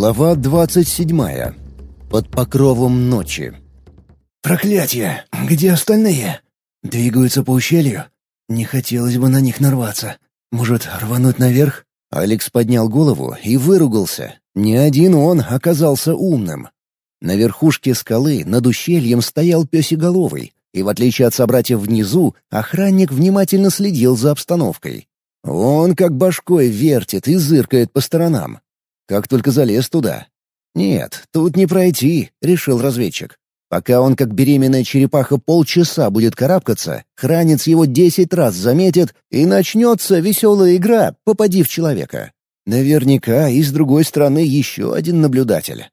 Глава двадцать седьмая. Под покровом ночи. «Проклятие! Где остальные? Двигаются по ущелью? Не хотелось бы на них нарваться. Может, рвануть наверх?» Алекс поднял голову и выругался. Не один он оказался умным. На верхушке скалы над ущельем стоял песеголовый, и в отличие от собратьев внизу, охранник внимательно следил за обстановкой. Он как башкой вертит и зыркает по сторонам. Как только залез туда. «Нет, тут не пройти», — решил разведчик. Пока он, как беременная черепаха, полчаса будет карабкаться, хранец его десять раз заметит, и начнется веселая игра «Попади в человека». Наверняка и с другой стороны еще один наблюдатель.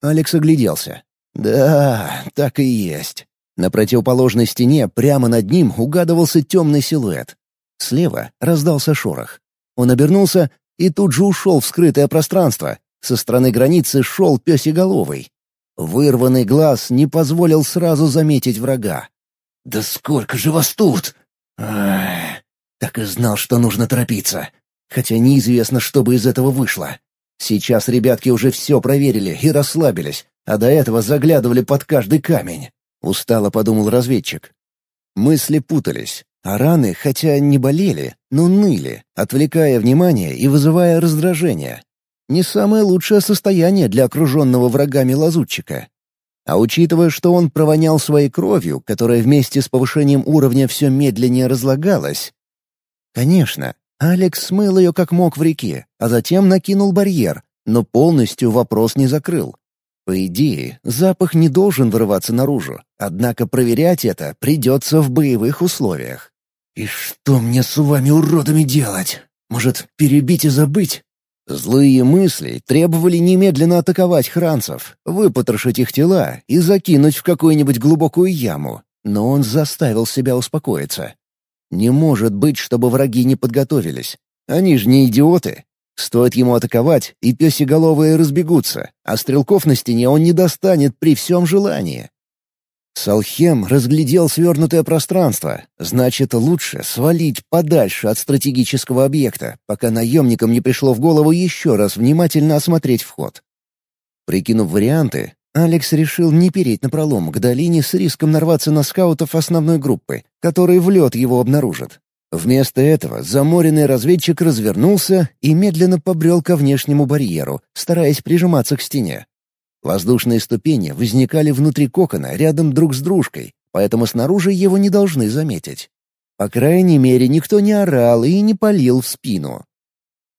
Алекс огляделся. Да, так и есть. На противоположной стене прямо над ним угадывался темный силуэт. Слева раздался шорох. Он обернулся и тут же ушел в скрытое пространство. Со стороны границы шел песеголовый. Вырванный глаз не позволил сразу заметить врага. «Да сколько же вас тут!» Так и знал, что нужно торопиться. Хотя неизвестно, что бы из этого вышло. Сейчас ребятки уже все проверили и расслабились, а до этого заглядывали под каждый камень. Устало подумал разведчик. Мысли путались, а раны, хотя не болели, но ныли, отвлекая внимание и вызывая раздражение. Не самое лучшее состояние для окруженного врагами лазутчика. А учитывая, что он провонял своей кровью, которая вместе с повышением уровня все медленнее разлагалась... Конечно, Алекс смыл ее как мог в реке, а затем накинул барьер, но полностью вопрос не закрыл. По идее, запах не должен вырываться наружу, однако проверять это придется в боевых условиях. «И что мне с вами, уродами, делать? Может, перебить и забыть?» Злые мысли требовали немедленно атаковать хранцев, выпотрошить их тела и закинуть в какую-нибудь глубокую яму, но он заставил себя успокоиться. Не может быть, чтобы враги не подготовились. Они же не идиоты, Стоит ему атаковать, и песеголовые разбегутся, а стрелков на стене он не достанет при всем желании. Салхем разглядел свернутое пространство. Значит, лучше свалить подальше от стратегического объекта, пока наемникам не пришло в голову еще раз внимательно осмотреть вход. Прикинув варианты, Алекс решил не переть напролом к долине с риском нарваться на скаутов основной группы, которые в лед его обнаружат. Вместо этого заморенный разведчик развернулся и медленно побрел ко внешнему барьеру, стараясь прижиматься к стене. Воздушные ступени возникали внутри кокона рядом друг с дружкой, поэтому снаружи его не должны заметить. По крайней мере, никто не орал и не палил в спину.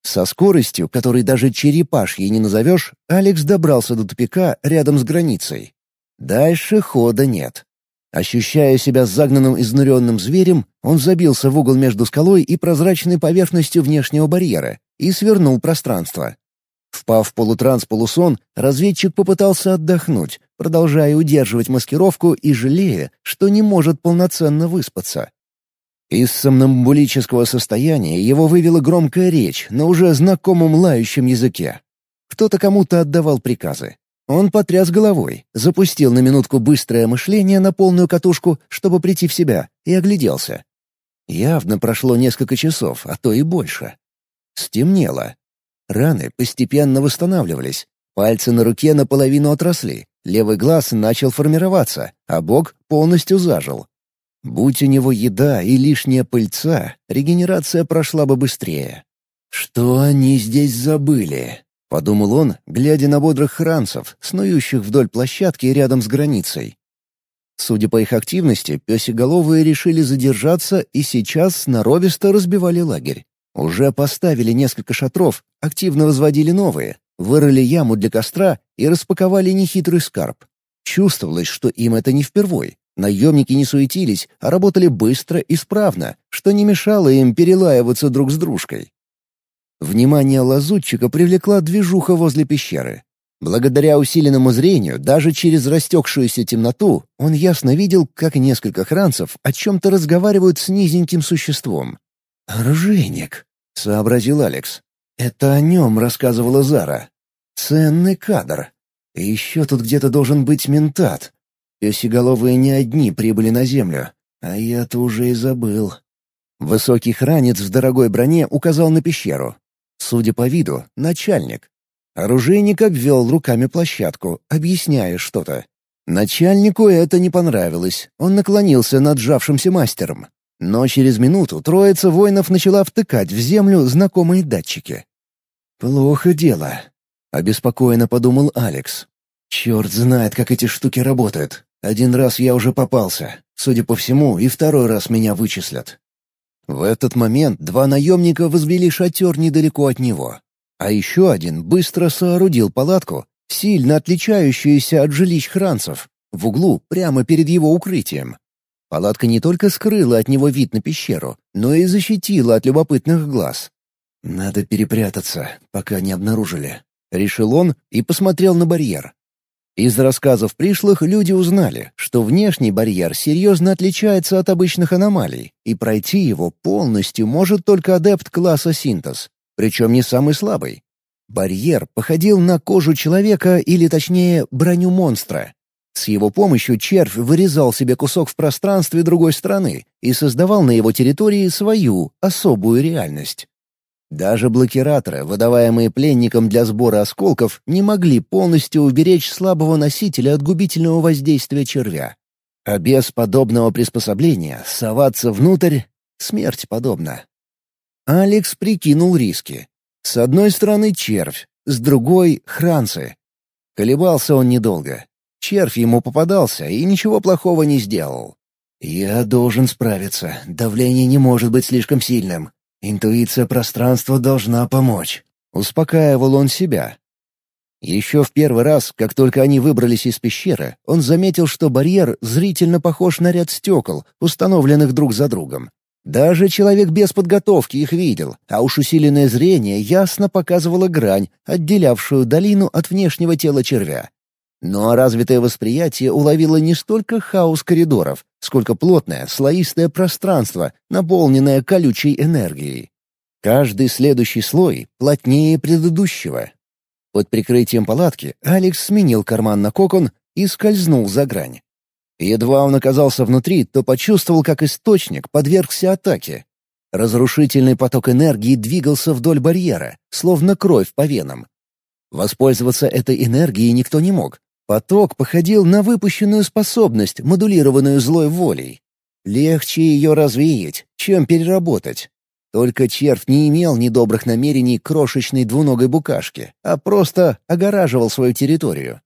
Со скоростью, которой даже черепашьей не назовешь, Алекс добрался до тупика рядом с границей. Дальше хода нет. Ощущая себя загнанным изнуренным зверем, он забился в угол между скалой и прозрачной поверхностью внешнего барьера и свернул пространство. Впав в полутранс-полусон, разведчик попытался отдохнуть, продолжая удерживать маскировку и жалея, что не может полноценно выспаться. Из сомнамбулического состояния его вывела громкая речь на уже знакомом лающем языке. Кто-то кому-то отдавал приказы. Он потряс головой, запустил на минутку быстрое мышление на полную катушку, чтобы прийти в себя, и огляделся. Явно прошло несколько часов, а то и больше. Стемнело. Раны постепенно восстанавливались. Пальцы на руке наполовину отросли, левый глаз начал формироваться, а бок полностью зажил. Будь у него еда и лишняя пыльца, регенерация прошла бы быстрее. Что они здесь забыли? — подумал он, глядя на бодрых хранцев, снующих вдоль площадки рядом с границей. Судя по их активности, песеголовые решили задержаться и сейчас сноровисто разбивали лагерь. Уже поставили несколько шатров, активно возводили новые, вырыли яму для костра и распаковали нехитрый скарб. Чувствовалось, что им это не впервой. Наемники не суетились, а работали быстро и справно, что не мешало им перелаиваться друг с дружкой. Внимание лазутчика привлекла движуха возле пещеры. Благодаря усиленному зрению, даже через растекшуюся темноту, он ясно видел, как несколько хранцев о чем-то разговаривают с низеньким существом. «Оружейник», — сообразил Алекс. «Это о нем рассказывала Зара. Ценный кадр. И еще тут где-то должен быть ментат. Песеголовые не одни прибыли на землю, а я-то уже и забыл». Высокий хранец в дорогой броне указал на пещеру. Судя по виду, начальник. Оружейник обвел руками площадку, объясняя что-то. Начальнику это не понравилось. Он наклонился над сжавшимся мастером. Но через минуту троица воинов начала втыкать в землю знакомые датчики. «Плохо дело», — обеспокоенно подумал Алекс. «Черт знает, как эти штуки работают. Один раз я уже попался. Судя по всему, и второй раз меня вычислят». В этот момент два наемника возвели шатер недалеко от него. А еще один быстро соорудил палатку сильно отличающуюся от жилищ хранцев, в углу прямо перед его укрытием. Палатка не только скрыла от него вид на пещеру, но и защитила от любопытных глаз. «Надо перепрятаться, пока не обнаружили», — решил он и посмотрел на барьер. Из рассказов пришлых люди узнали, что внешний барьер серьезно отличается от обычных аномалий, и пройти его полностью может только адепт класса синтез, причем не самый слабый. Барьер походил на кожу человека или, точнее, броню монстра. С его помощью червь вырезал себе кусок в пространстве другой страны и создавал на его территории свою, особую реальность. Даже блокираторы, выдаваемые пленникам для сбора осколков, не могли полностью уберечь слабого носителя от губительного воздействия червя. А без подобного приспособления соваться внутрь — смерть подобна. Алекс прикинул риски. С одной стороны червь, с другой — хранцы. Колебался он недолго. Червь ему попадался и ничего плохого не сделал. «Я должен справиться. Давление не может быть слишком сильным. Интуиция пространства должна помочь». Успокаивал он себя. Еще в первый раз, как только они выбрались из пещеры, он заметил, что барьер зрительно похож на ряд стекол, установленных друг за другом. Даже человек без подготовки их видел, а уж усиленное зрение ясно показывало грань, отделявшую долину от внешнего тела червя. Но развитое восприятие уловило не столько хаос коридоров, сколько плотное, слоистое пространство, наполненное колючей энергией. Каждый следующий слой плотнее предыдущего. Под прикрытием палатки Алекс сменил карман на кокон и скользнул за грань. Едва он оказался внутри, то почувствовал, как источник подвергся атаке. Разрушительный поток энергии двигался вдоль барьера, словно кровь по венам. Воспользоваться этой энергией никто не мог. Поток походил на выпущенную способность, модулированную злой волей. Легче ее развеять, чем переработать. Только червь не имел недобрых намерений крошечной двуногой букашки, а просто огораживал свою территорию.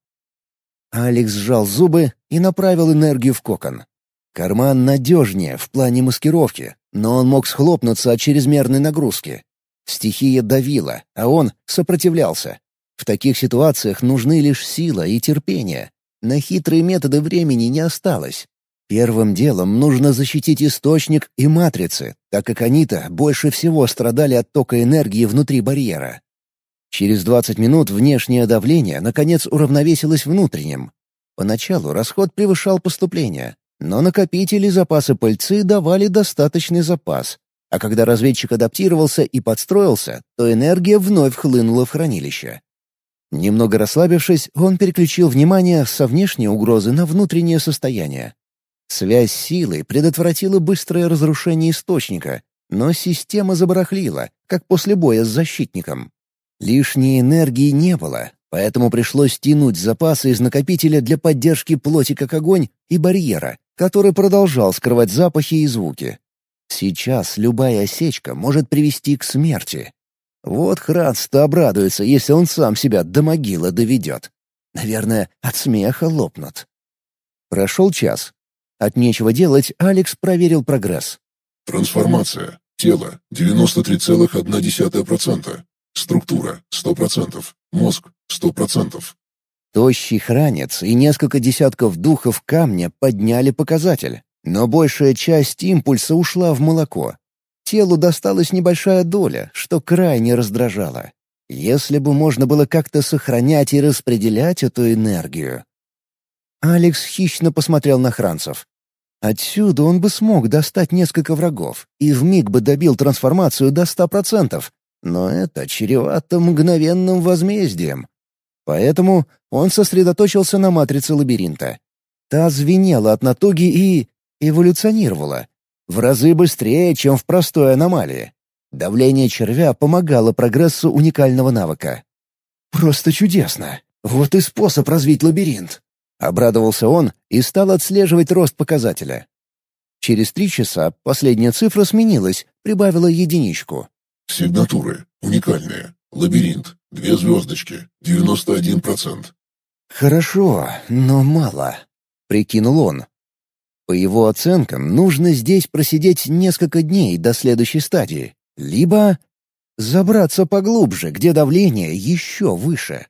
Алекс сжал зубы и направил энергию в кокон. Карман надежнее в плане маскировки, но он мог схлопнуться от чрезмерной нагрузки. Стихия давила, а он сопротивлялся. В таких ситуациях нужны лишь сила и терпение. На хитрые методы времени не осталось. Первым делом нужно защитить источник и матрицы, так как они-то больше всего страдали от тока энергии внутри барьера. Через 20 минут внешнее давление, наконец, уравновесилось внутренним. Поначалу расход превышал поступление, но накопители запасы пыльцы давали достаточный запас. А когда разведчик адаптировался и подстроился, то энергия вновь хлынула в хранилище. Немного расслабившись, он переключил внимание со внешней угрозы на внутреннее состояние. Связь силы предотвратила быстрое разрушение источника, но система забарахлила, как после боя с защитником. Лишней энергии не было, поэтому пришлось тянуть запасы из накопителя для поддержки плоти как огонь и барьера, который продолжал скрывать запахи и звуки. Сейчас любая осечка может привести к смерти. Вот Храдс-то обрадуется, если он сам себя до могилы доведет. Наверное, от смеха лопнут. Прошел час. От нечего делать Алекс проверил прогресс. Трансформация. Тело 93,1%. Структура — сто процентов. Мозг — сто процентов. Тощий хранец и несколько десятков духов камня подняли показатель, но большая часть импульса ушла в молоко. Телу досталась небольшая доля, что крайне раздражало. Если бы можно было как-то сохранять и распределять эту энергию. Алекс хищно посмотрел на Хранцев. Отсюда он бы смог достать несколько врагов и вмиг бы добил трансформацию до ста процентов, но это чревато мгновенным возмездием. Поэтому он сосредоточился на матрице лабиринта. Та звенела от натуги и эволюционировала. В разы быстрее, чем в простой аномалии. Давление червя помогало прогрессу уникального навыка. просто чудесно. Вот и способ развить лабиринт. Обрадовался он и стал отслеживать рост показателя. Через три часа последняя цифра сменилась, прибавила единичку. Сигнатуры. Уникальные. Лабиринт. Две звездочки. 91%. Хорошо, но мало. Прикинул он. По его оценкам, нужно здесь просидеть несколько дней до следующей стадии. Либо забраться поглубже, где давление еще выше.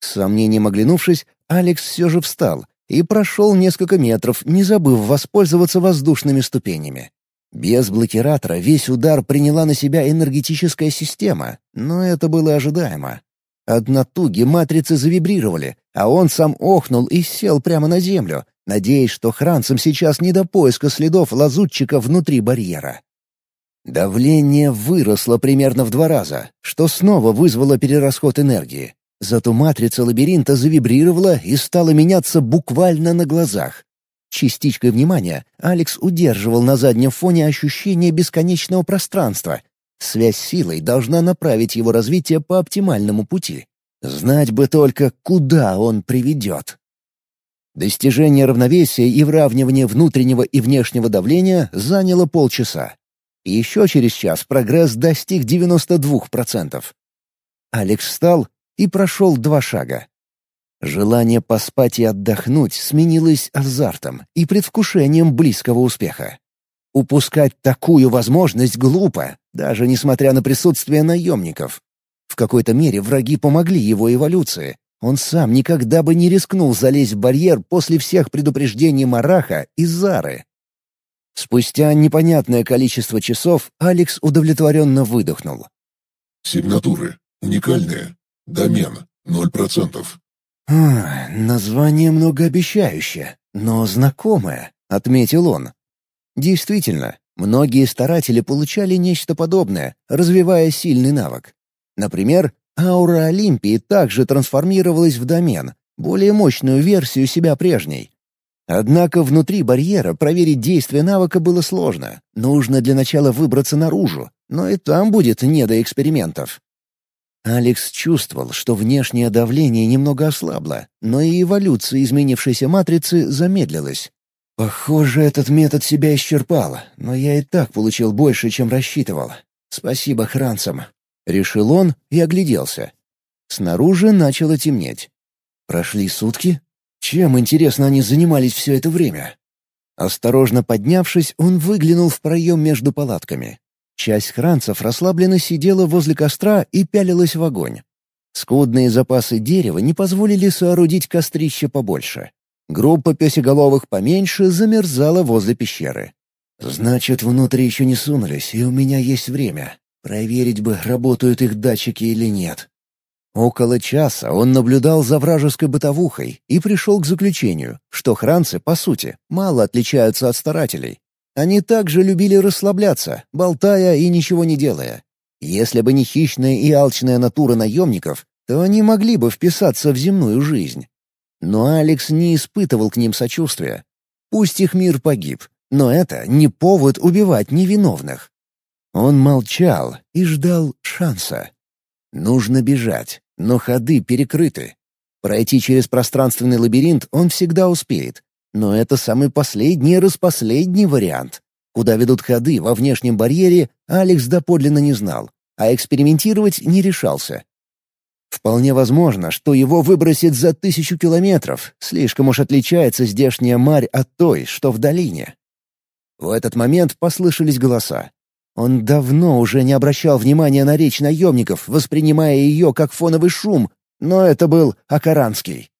С сомнением оглянувшись, Алекс все же встал и прошел несколько метров, не забыв воспользоваться воздушными ступенями. Без блокиратора весь удар приняла на себя энергетическая система, но это было ожидаемо. От натуги матрицы завибрировали, а он сам охнул и сел прямо на землю, надеясь, что хранцам сейчас не до поиска следов лазутчика внутри барьера. Давление выросло примерно в два раза, что снова вызвало перерасход энергии. Зато матрица лабиринта завибрировала и стала меняться буквально на глазах. Частичкой внимания Алекс удерживал на заднем фоне ощущение бесконечного пространства. Связь силой должна направить его развитие по оптимальному пути. Знать бы только, куда он приведет. Достижение равновесия и выравнивание внутреннего и внешнего давления заняло полчаса. Еще через час прогресс достиг 92%. Алекс встал и прошел два шага. Желание поспать и отдохнуть сменилось азартом и предвкушением близкого успеха. Упускать такую возможность глупо, даже несмотря на присутствие наемников. В какой-то мере враги помогли его эволюции. Он сам никогда бы не рискнул залезть в барьер после всех предупреждений Мараха и Зары. Спустя непонятное количество часов Алекс удовлетворенно выдохнул. Сигнатуры. Уникальные. Домен. Ноль процентов. А, название многообещающее, но знакомое, отметил он. Действительно, многие старатели получали нечто подобное, развивая сильный навык. Например, аура Олимпии также трансформировалась в домен, более мощную версию себя прежней. Однако внутри барьера проверить действие навыка было сложно. Нужно для начала выбраться наружу, но и там будет не до экспериментов. Алекс чувствовал, что внешнее давление немного ослабло, но и эволюция изменившейся матрицы замедлилась. «Похоже, этот метод себя исчерпал, но я и так получил больше, чем рассчитывал. Спасибо хранцам», — решил он и огляделся. Снаружи начало темнеть. Прошли сутки? Чем, интересно, они занимались все это время? Осторожно поднявшись, он выглянул в проем между палатками. Часть хранцев расслабленно сидела возле костра и пялилась в огонь. Скудные запасы дерева не позволили соорудить кострище побольше. Группа песеголовых поменьше замерзала возле пещеры. «Значит, внутрь еще не сунулись, и у меня есть время. Проверить бы, работают их датчики или нет». Около часа он наблюдал за вражеской бытовухой и пришел к заключению, что хранцы, по сути, мало отличаются от старателей. Они также любили расслабляться, болтая и ничего не делая. Если бы не хищная и алчная натура наемников, то они могли бы вписаться в земную жизнь. Но Алекс не испытывал к ним сочувствия. Пусть их мир погиб, но это не повод убивать невиновных. Он молчал и ждал шанса. Нужно бежать, но ходы перекрыты. Пройти через пространственный лабиринт он всегда успеет, но это самый последний распоследний вариант. Куда ведут ходы во внешнем барьере, Алекс доподлинно не знал, а экспериментировать не решался. Вполне возможно, что его выбросит за тысячу километров, слишком уж отличается здешняя марь от той, что в долине. В этот момент послышались голоса. Он давно уже не обращал внимания на речь наемников, воспринимая ее как фоновый шум, но это был Акаранский.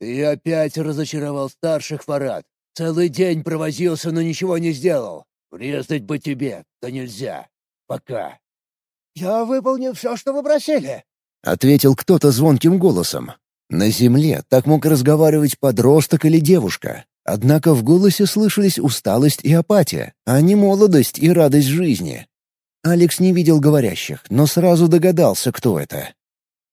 «Ты опять разочаровал старших, Фарад. Целый день провозился, но ничего не сделал. Врезать бы тебе, да нельзя. Пока». «Я выполнил все, что вы просили», — ответил кто-то звонким голосом. На земле так мог разговаривать подросток или девушка. Однако в голосе слышались усталость и апатия, а не молодость и радость жизни. Алекс не видел говорящих, но сразу догадался, кто это.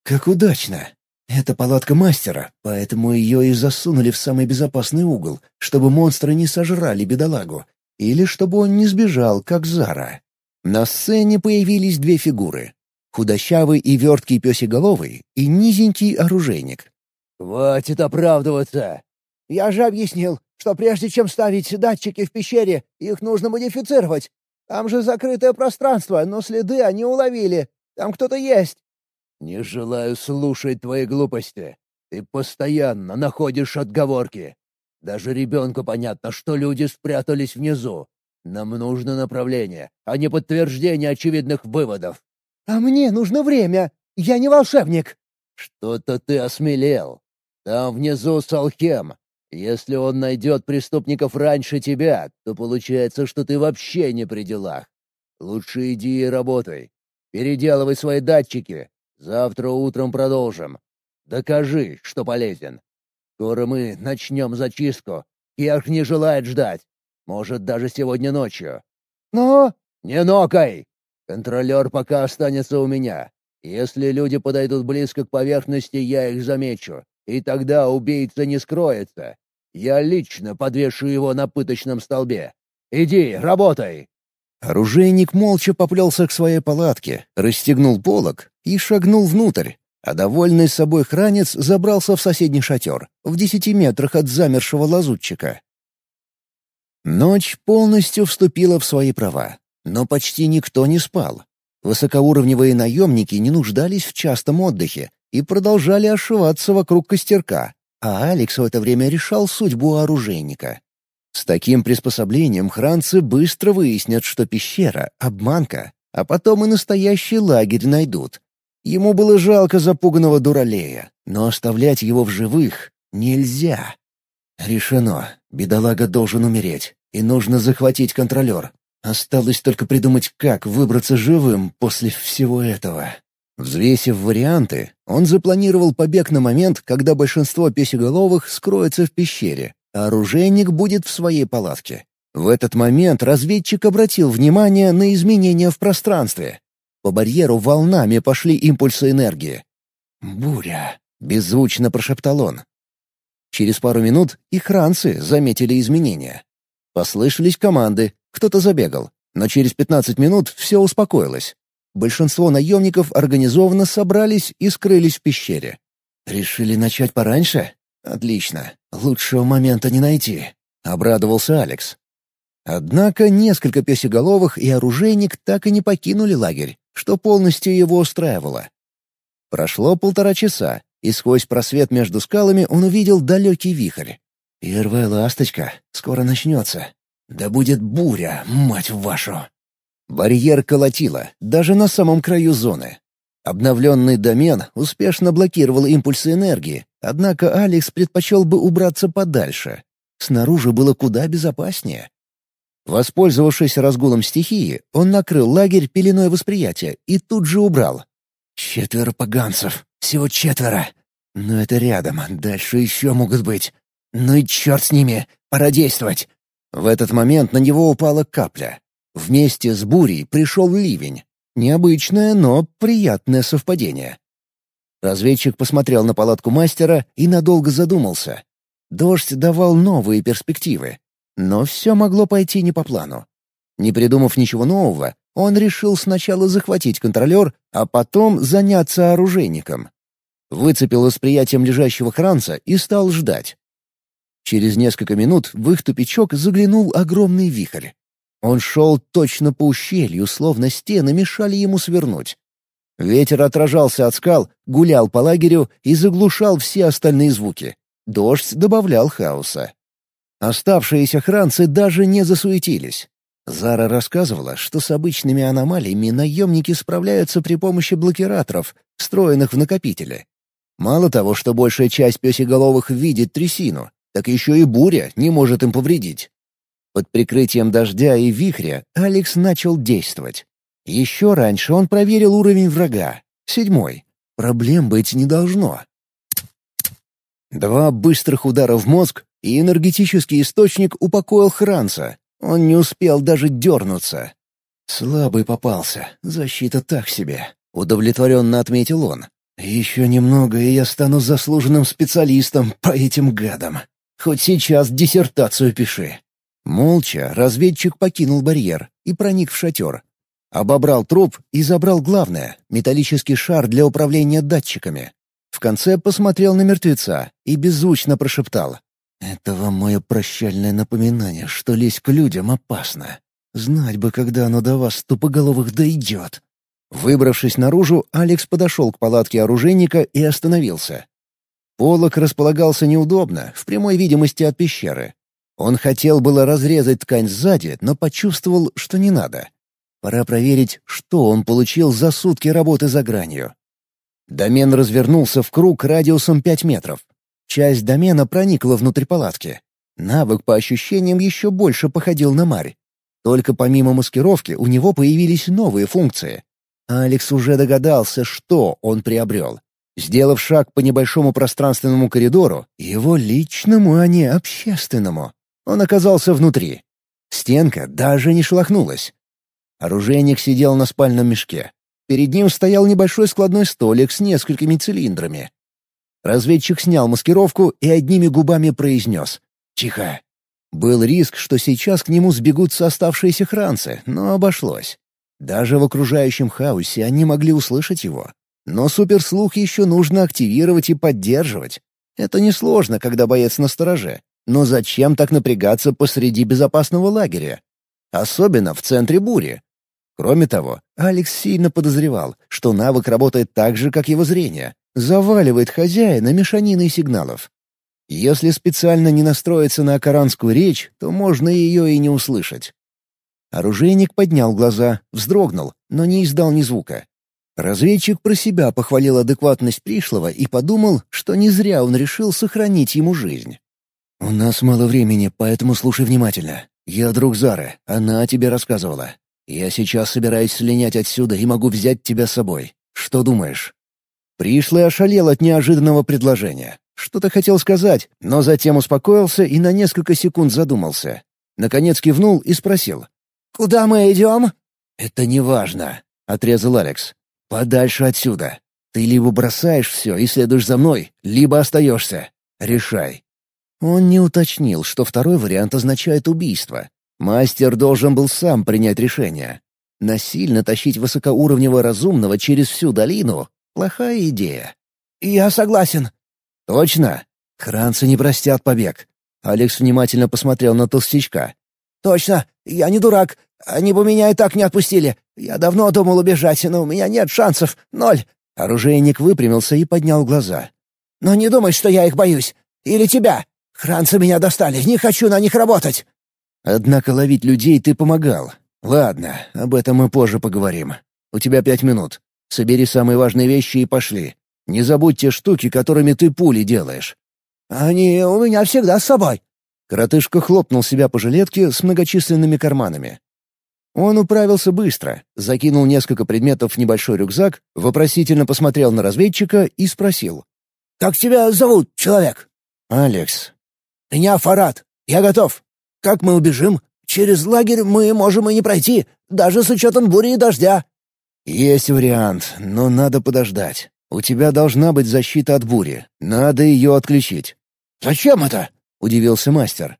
«Как удачно! Это палатка мастера, поэтому ее и засунули в самый безопасный угол, чтобы монстры не сожрали бедолагу, или чтобы он не сбежал, как Зара. На сцене появились две фигуры. Худощавый и верткий песеголовый и низенький оружейник. «Хватит оправдываться! Я же объяснил, что прежде чем ставить датчики в пещере, их нужно модифицировать. Там же закрытое пространство, но следы они уловили. Там кто-то есть». «Не желаю слушать твои глупости. Ты постоянно находишь отговорки. Даже ребенку понятно, что люди спрятались внизу. Нам нужно направление, а не подтверждение очевидных выводов». «А мне нужно время. Я не волшебник». «Что-то ты осмелел. Там внизу Салхем. Если он найдет преступников раньше тебя, то получается, что ты вообще не при делах. Лучше иди и работай. Переделывай свои датчики. Завтра утром продолжим. Докажи, что полезен. Скоро мы начнем зачистку. Кех не желает ждать. Может, даже сегодня ночью. Но... Не нокай! Контролер пока останется у меня. Если люди подойдут близко к поверхности, я их замечу. И тогда убийца не скроется. Я лично подвешу его на пыточном столбе. Иди, работай!» Оружейник молча поплелся к своей палатке, расстегнул полог и шагнул внутрь, а довольный собой хранец забрался в соседний шатер, в десяти метрах от замершего лазутчика. Ночь полностью вступила в свои права, но почти никто не спал. Высокоуровневые наемники не нуждались в частом отдыхе и продолжали ошиваться вокруг костерка, а Алекс в это время решал судьбу оружейника. С таким приспособлением хранцы быстро выяснят, что пещера — обманка, а потом и настоящий лагерь найдут. Ему было жалко запуганного дуралея, но оставлять его в живых нельзя. Решено, бедолага должен умереть, и нужно захватить контролер. Осталось только придумать, как выбраться живым после всего этого. Взвесив варианты, он запланировал побег на момент, когда большинство песеголовых скроется в пещере, а оружейник будет в своей палатке. В этот момент разведчик обратил внимание на изменения в пространстве. По барьеру волнами пошли импульсы энергии. «Буря!» — беззвучно прошептал он. Через пару минут и хранцы заметили изменения. Послышались команды, кто-то забегал, но через 15 минут все успокоилось. Большинство наемников организованно собрались и скрылись в пещере. «Решили начать пораньше? Отлично. Лучшего момента не найти», — обрадовался Алекс. Однако несколько песеголовых и оружейник так и не покинули лагерь, что полностью его устраивало. Прошло полтора часа, и сквозь просвет между скалами он увидел далекий вихрь. «Первая ласточка. Скоро начнется. Да будет буря, мать вашу!» Барьер колотило, даже на самом краю зоны. Обновленный домен успешно блокировал импульсы энергии, однако Алекс предпочел бы убраться подальше. Снаружи было куда безопаснее. Воспользовавшись разгулом стихии, он накрыл лагерь пеленой восприятия и тут же убрал. «Четверо поганцев. Всего четверо. Но это рядом, дальше еще могут быть. Ну и черт с ними, пора действовать». В этот момент на него упала капля. Вместе с бурей пришел ливень. Необычное, но приятное совпадение. Разведчик посмотрел на палатку мастера и надолго задумался. Дождь давал новые перспективы. Но все могло пойти не по плану. Не придумав ничего нового, он решил сначала захватить контролер, а потом заняться оружейником. Выцепил восприятием лежащего хранца и стал ждать. Через несколько минут в их тупичок заглянул огромный вихрь. Он шел точно по ущелью, словно стены мешали ему свернуть. Ветер отражался от скал, гулял по лагерю и заглушал все остальные звуки. Дождь добавлял хаоса. Оставшиеся хранцы даже не засуетились. Зара рассказывала, что с обычными аномалиями наемники справляются при помощи блокираторов, встроенных в накопители. Мало того, что большая часть песеголовых видит трясину, так еще и буря не может им повредить. Под прикрытием дождя и вихря Алекс начал действовать. Еще раньше он проверил уровень врага. Седьмой. Проблем быть не должно. Два быстрых удара в мозг, и энергетический источник упокоил Хранца. Он не успел даже дернуться. «Слабый попался. Защита так себе», — удовлетворенно отметил он. «Еще немного, и я стану заслуженным специалистом по этим гадам. Хоть сейчас диссертацию пиши». Молча разведчик покинул барьер и проник в шатер. Обобрал труп и забрал главное — металлический шар для управления датчиками. В конце посмотрел на мертвеца и беззвучно прошептал. «Это вам мое прощальное напоминание, что лезть к людям опасно. Знать бы, когда оно до вас, тупоголовых, дойдет». Выбравшись наружу, Алекс подошел к палатке оружейника и остановился. Полок располагался неудобно, в прямой видимости от пещеры. Он хотел было разрезать ткань сзади, но почувствовал, что не надо. Пора проверить, что он получил за сутки работы за гранью. Домен развернулся в круг радиусом 5 метров. Часть домена проникла внутрь палатки. Навык, по ощущениям, еще больше походил на марь. Только помимо маскировки у него появились новые функции. Алекс уже догадался, что он приобрел. Сделав шаг по небольшому пространственному коридору, его личному, а не общественному, он оказался внутри. Стенка даже не шелохнулась. Оружейник сидел на спальном мешке. Перед ним стоял небольшой складной столик с несколькими цилиндрами. Разведчик снял маскировку и одними губами произнес «Тихо». Был риск, что сейчас к нему сбегутся оставшиеся хранцы, но обошлось. Даже в окружающем хаосе они могли услышать его. Но суперслух еще нужно активировать и поддерживать. Это несложно, когда боец на стороже. Но зачем так напрягаться посреди безопасного лагеря? Особенно в центре бури. Кроме того, Алекс сильно подозревал, что навык работает так же, как его зрение. Заваливает хозяина мешаниной сигналов. Если специально не настроиться на акаранскую речь, то можно ее и не услышать. Оружейник поднял глаза, вздрогнул, но не издал ни звука. Разведчик про себя похвалил адекватность пришлого и подумал, что не зря он решил сохранить ему жизнь. «У нас мало времени, поэтому слушай внимательно. Я друг Зары, она о тебе рассказывала. Я сейчас собираюсь слинять отсюда и могу взять тебя с собой. Что думаешь?» Пришлый ошалел от неожиданного предложения. Что-то хотел сказать, но затем успокоился и на несколько секунд задумался. Наконец кивнул и спросил. «Куда мы идем?» «Это не важно», — отрезал Алекс. «Подальше отсюда. Ты либо бросаешь все и следуешь за мной, либо остаешься. Решай». Он не уточнил, что второй вариант означает убийство. Мастер должен был сам принять решение. Насильно тащить высокоуровневого разумного через всю долину — плохая идея. «Я согласен». «Точно? Хранцы не простят побег». Алекс внимательно посмотрел на толстячка. «Точно, я не дурак. Они бы меня и так не отпустили. Я давно думал убежать, но у меня нет шансов. Ноль». Оружейник выпрямился и поднял глаза. «Но не думай, что я их боюсь. Или тебя. Хранцы меня достали, не хочу на них работать». «Однако ловить людей ты помогал. Ладно, об этом мы позже поговорим. У тебя пять минут. Собери самые важные вещи и пошли. Не забудь те штуки, которыми ты пули делаешь». «Они у меня всегда с собой», Коротышка хлопнул себя по жилетке с многочисленными карманами. Он управился быстро, закинул несколько предметов в небольшой рюкзак, вопросительно посмотрел на разведчика и спросил. «Как тебя зовут, человек?» «Алекс». «Меня Фарад. Я готов. Как мы убежим? Через лагерь мы можем и не пройти, даже с учетом бури и дождя». «Есть вариант, но надо подождать. У тебя должна быть защита от бури. Надо ее отключить». «Зачем это?» удивился мастер.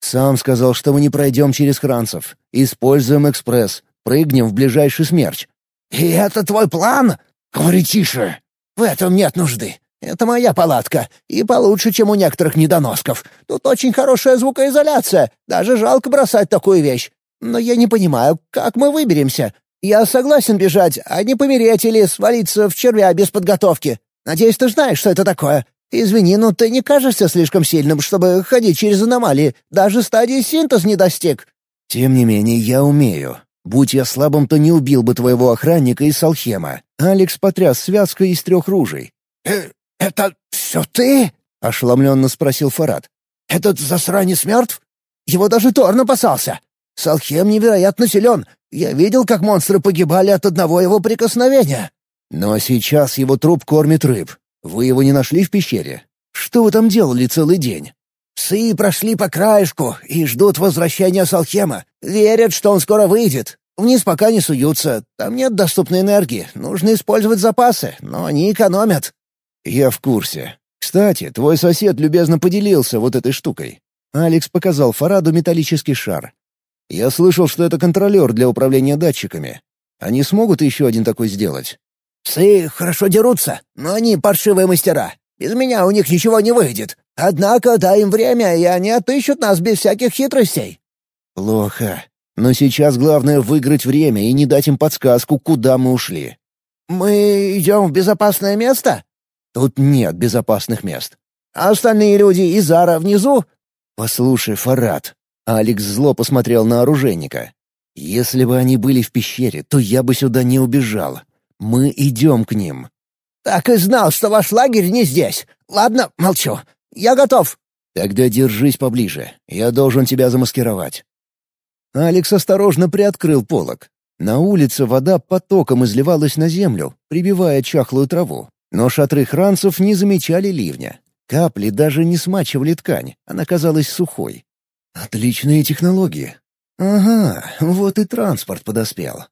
«Сам сказал, что мы не пройдем через Хранцев. Используем экспресс. Прыгнем в ближайший смерч». «И это твой план?» «Говори тише. В этом нет нужды. Это моя палатка, и получше, чем у некоторых недоносков. Тут очень хорошая звукоизоляция. Даже жалко бросать такую вещь. Но я не понимаю, как мы выберемся. Я согласен бежать, а не помереть или свалиться в червя без подготовки. Надеюсь, ты знаешь, что это такое. «Извини, но ты не кажешься слишком сильным, чтобы ходить через аномалии. Даже стадии синтез не достиг». «Тем не менее, я умею. Будь я слабым, то не убил бы твоего охранника из Салхема». Алекс потряс связкой из трех ружей. «Э, «Это все ты?» — ошеломленно спросил Фарад. «Этот засранец мертв? Его даже Торн опасался. Салхем невероятно силен. Я видел, как монстры погибали от одного его прикосновения». «Но сейчас его труп кормит рыб. Вы его не нашли в пещере? Что вы там делали целый день?» «Псы прошли по краешку и ждут возвращения Салхема. Верят, что он скоро выйдет. Вниз пока не суются. Там нет доступной энергии. Нужно использовать запасы, но они экономят». «Я в курсе. Кстати, твой сосед любезно поделился вот этой штукой». Алекс показал Фараду металлический шар. «Я слышал, что это контролер для управления датчиками. Они смогут еще один такой сделать? Псы хорошо дерутся, но они паршивые мастера. Без меня у них ничего не выйдет. Однако дай им время, и они отыщут нас без всяких хитростей». «Плохо. Но сейчас главное выиграть время и не дать им подсказку, куда мы ушли». «Мы идем в безопасное место?» «Тут нет безопасных мест». «А остальные люди и Зара внизу?» «Послушай, Фарад». Алекс зло посмотрел на оружейника. «Если бы они были в пещере, то я бы сюда не убежал. Мы идем к ним». «Так и знал, что ваш лагерь не здесь. Ладно, молчу. Я готов». «Тогда держись поближе. Я должен тебя замаскировать». Алекс осторожно приоткрыл полог. На улице вода потоком изливалась на землю, прибивая чахлую траву. Но шатры хранцев не замечали ливня. Капли даже не смачивали ткань, она казалась сухой. Отличные технологии. Ага, вот и транспорт подоспел.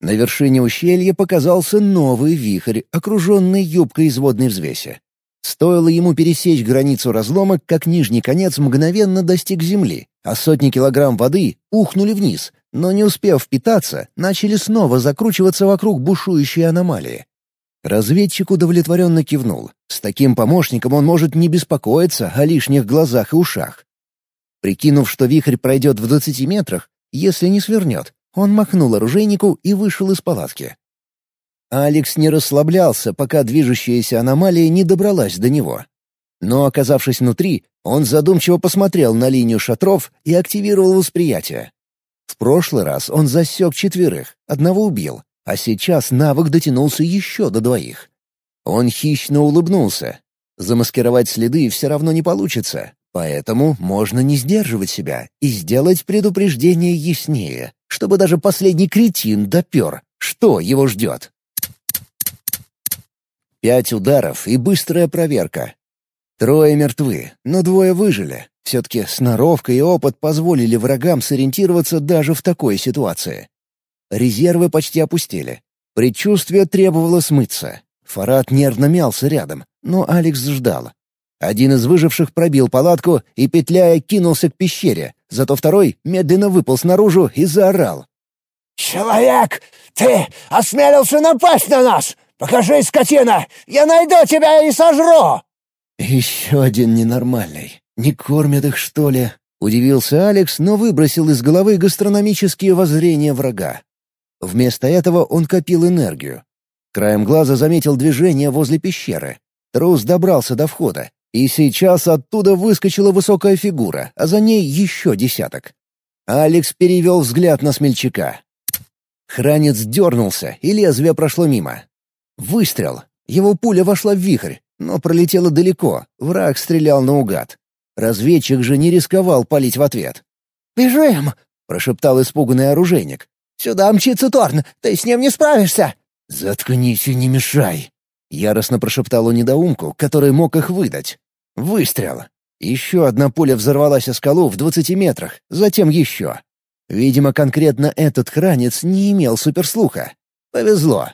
На вершине ущелья показался новый вихрь, окруженный юбкой из водной взвеси. Стоило ему пересечь границу разлома, как нижний конец мгновенно достиг земли, а сотни килограмм воды ухнули вниз, но не успев впитаться, начали снова закручиваться вокруг бушующей аномалии. Разведчик удовлетворенно кивнул. С таким помощником он может не беспокоиться о лишних глазах и ушах. Прикинув, что вихрь пройдет в двадцати метрах, если не свернет, он махнул оружейнику и вышел из палатки. Алекс не расслаблялся, пока движущаяся аномалия не добралась до него. Но, оказавшись внутри, он задумчиво посмотрел на линию шатров и активировал восприятие. В прошлый раз он засек четверых, одного убил, а сейчас навык дотянулся еще до двоих. Он хищно улыбнулся. Замаскировать следы все равно не получится, поэтому можно не сдерживать себя и сделать предупреждение яснее чтобы даже последний кретин допер, что его ждет. Пять ударов и быстрая проверка. Трое мертвы, но двое выжили. Все-таки сноровка и опыт позволили врагам сориентироваться даже в такой ситуации. Резервы почти опустили. Предчувствие требовало смыться. Фарад нервно мялся рядом, но Алекс ждал. Один из выживших пробил палатку и, петляя, кинулся к пещере, зато второй медленно выполз наружу и заорал. «Человек, ты осмелился напасть на нас! Покажи, скотина! Я найду тебя и сожру!» «Еще один ненормальный. Не кормят их, что ли?» — удивился Алекс, но выбросил из головы гастрономические воззрения врага. Вместо этого он копил энергию. Краем глаза заметил движение возле пещеры. Трус добрался до входа, и сейчас оттуда выскочила высокая фигура, а за ней еще десяток. Алекс перевел взгляд на смельчака. Хранец дернулся, и лезвие прошло мимо. Выстрел. Его пуля вошла в вихрь, но пролетела далеко, враг стрелял наугад. Разведчик же не рисковал палить в ответ. «Бежим!» — прошептал испуганный оружейник. «Сюда мчится Торн, ты с ним не справишься!» «Заткнись и не мешай!» — яростно прошептал он недоумку, который мог их выдать. Выстрел. Еще одна пуля взорвалась о скалу в двадцати метрах, затем еще. Видимо, конкретно этот хранец не имел суперслуха. Повезло.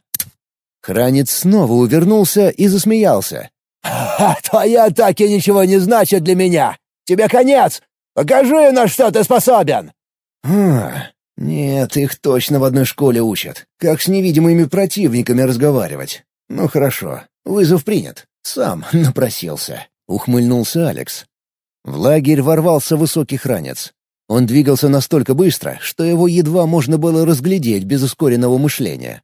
Хранец снова увернулся и засмеялся. «А твои атаки ничего не значат для меня! Тебе конец! Покажи, на что ты способен!» «А, нет, их точно в одной школе учат. Как с невидимыми противниками разговаривать. Ну хорошо, вызов принят. Сам напросился». Ухмыльнулся Алекс. В лагерь ворвался высокий хранец. Он двигался настолько быстро, что его едва можно было разглядеть без ускоренного мышления.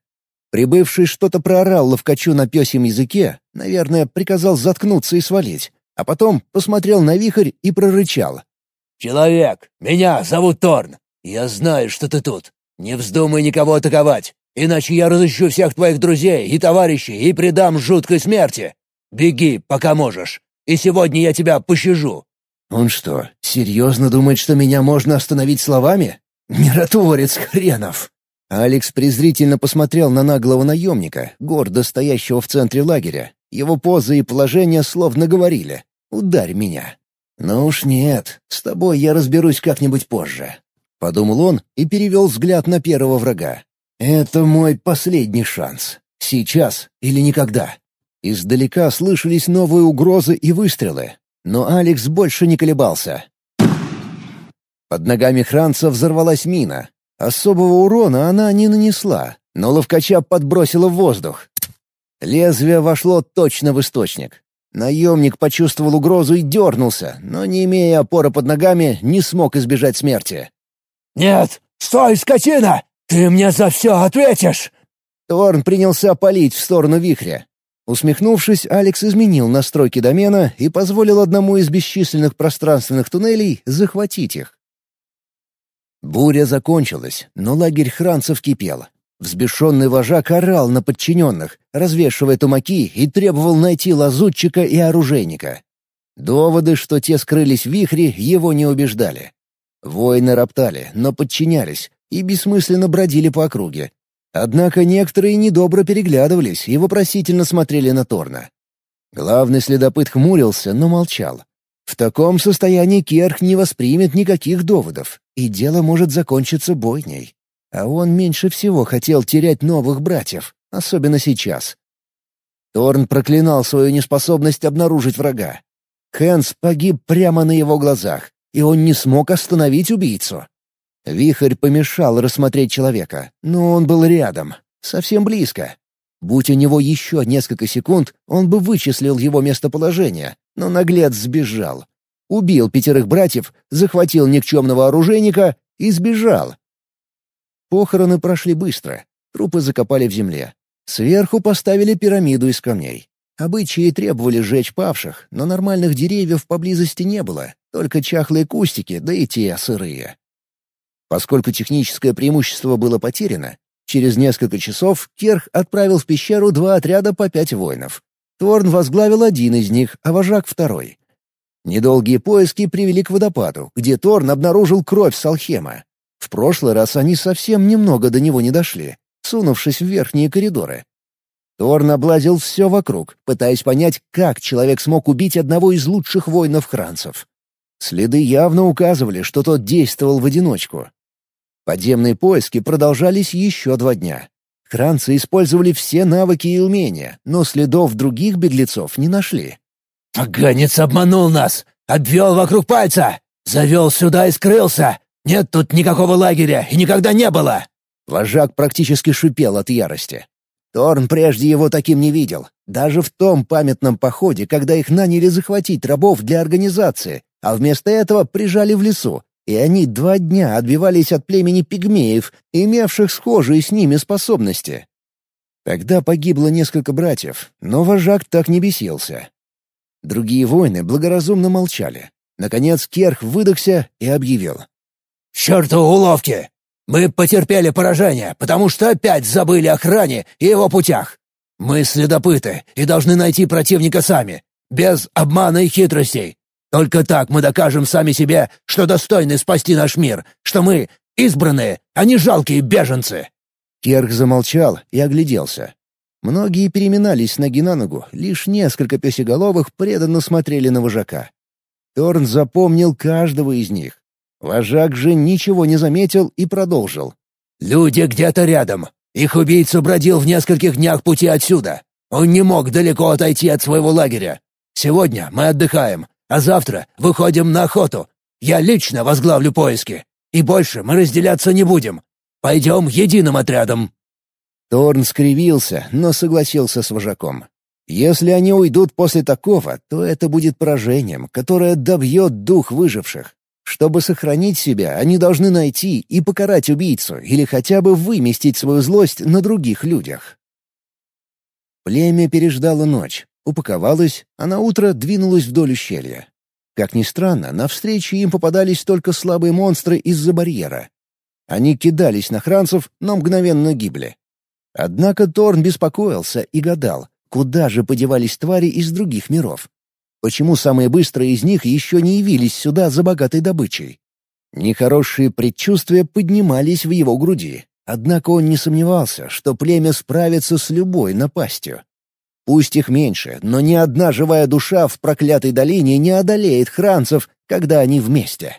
Прибывший что-то проорал ловкачу на пёсьем языке, наверное, приказал заткнуться и свалить, а потом посмотрел на вихрь и прорычал. «Человек, меня зовут Торн. Я знаю, что ты тут. Не вздумай никого атаковать, иначе я разыщу всех твоих друзей и товарищей и предам жуткой смерти. Беги, пока можешь и сегодня я тебя пощажу». «Он что, серьезно думает, что меня можно остановить словами? Миротворец хренов!» Алекс презрительно посмотрел на наглого наемника, гордо стоящего в центре лагеря. Его поза и положение словно говорили «Ударь меня». «Ну уж нет, с тобой я разберусь как-нибудь позже», — подумал он и перевел взгляд на первого врага. «Это мой последний шанс. Сейчас или никогда». Издалека слышались новые угрозы и выстрелы, но Алекс больше не колебался. Под ногами Хранца взорвалась мина. Особого урона она не нанесла, но ловкача подбросило в воздух. Лезвие вошло точно в источник. Наемник почувствовал угрозу и дернулся, но, не имея опоры под ногами, не смог избежать смерти. «Нет! Стой, скотина! Ты мне за все ответишь!» Торн принялся палить в сторону вихря. Усмехнувшись, Алекс изменил настройки домена и позволил одному из бесчисленных пространственных туннелей захватить их. Буря закончилась, но лагерь хранцев кипел. Взбешенный вожак орал на подчиненных, развешивая тумаки и требовал найти лазутчика и оружейника. Доводы, что те скрылись в вихре, его не убеждали. Воины роптали, но подчинялись и бессмысленно бродили по округе. Однако некоторые недобро переглядывались и вопросительно смотрели на Торна. Главный следопыт хмурился, но молчал. В таком состоянии Керх не воспримет никаких доводов, и дело может закончиться бойней. А он меньше всего хотел терять новых братьев, особенно сейчас. Торн проклинал свою неспособность обнаружить врага. Хэнс погиб прямо на его глазах, и он не смог остановить убийцу. Вихрь помешал рассмотреть человека, но он был рядом, совсем близко. Будь у него еще несколько секунд, он бы вычислил его местоположение, но наглец сбежал. Убил пятерых братьев, захватил никчемного оружейника и сбежал. Похороны прошли быстро. Трупы закопали в земле. Сверху поставили пирамиду из камней. Обычаи требовали сжечь павших, но нормальных деревьев поблизости не было, только чахлые кустики, да и те сырые. Поскольку техническое преимущество было потеряно, через несколько часов Керх отправил в пещеру два отряда по пять воинов. Торн возглавил один из них, а вожак — второй. Недолгие поиски привели к водопаду, где Торн обнаружил кровь Салхема. В прошлый раз они совсем немного до него не дошли, сунувшись в верхние коридоры. Торн облазил все вокруг, пытаясь понять, как человек смог убить одного из лучших воинов-хранцев. Следы явно указывали, что тот действовал в одиночку. Подземные поиски продолжались еще два дня. Хранцы использовали все навыки и умения, но следов других беглецов не нашли. «Поганец обманул нас! Обвел вокруг пальца! Завел сюда и скрылся! «Нет тут никакого лагеря и никогда не было!» Вожак практически шипел от ярости. Торн прежде его таким не видел. Даже в том памятном походе, когда их наняли захватить рабов для организации, а вместо этого прижали в лесу, и они два дня отбивались от племени пигмеев, имевших схожие с ними способности. Тогда погибло несколько братьев, но вожак так не бесился. Другие воины благоразумно молчали. Наконец Керх выдохся и объявил. «Чертовы уловки! Мы потерпели поражение, потому что опять забыли о хране и его путях. Мы следопыты и должны найти противника сами, без обмана и хитростей. Только так мы докажем сами себе, что достойны спасти наш мир, что мы избранные, а не жалкие беженцы». Керх замолчал и огляделся. Многие переминались ноги на ногу, лишь несколько песеголовых преданно смотрели на вожака. Торн запомнил каждого из них. Вожак же ничего не заметил и продолжил. «Люди где-то рядом. Их убийца бродил в нескольких днях пути отсюда. Он не мог далеко отойти от своего лагеря. Сегодня мы отдыхаем, а завтра выходим на охоту. Я лично возглавлю поиски. И больше мы разделяться не будем. Пойдем единым отрядом». Торн скривился, но согласился с вожаком. Если они уйдут после такого, то это будет поражением, которое добьет дух выживших. Чтобы сохранить себя, они должны найти и покарать убийцу или хотя бы выместить свою злость на других людях. Племя переждало ночь, упаковалось, а на утро двинулось вдоль ущелья. Как ни странно, навстречу им попадались только слабые монстры из-за барьера. Они кидались на хранцев, но мгновенно гибли. Однако Торн беспокоился и гадал, куда же подевались твари из других миров. Почему самые быстрые из них еще не явились сюда за богатой добычей? Нехорошие предчувствия поднимались в его груди. Однако он не сомневался, что племя справится с любой напастью. Пусть их меньше, но ни одна живая душа в проклятой долине не одолеет хранцев, когда они вместе.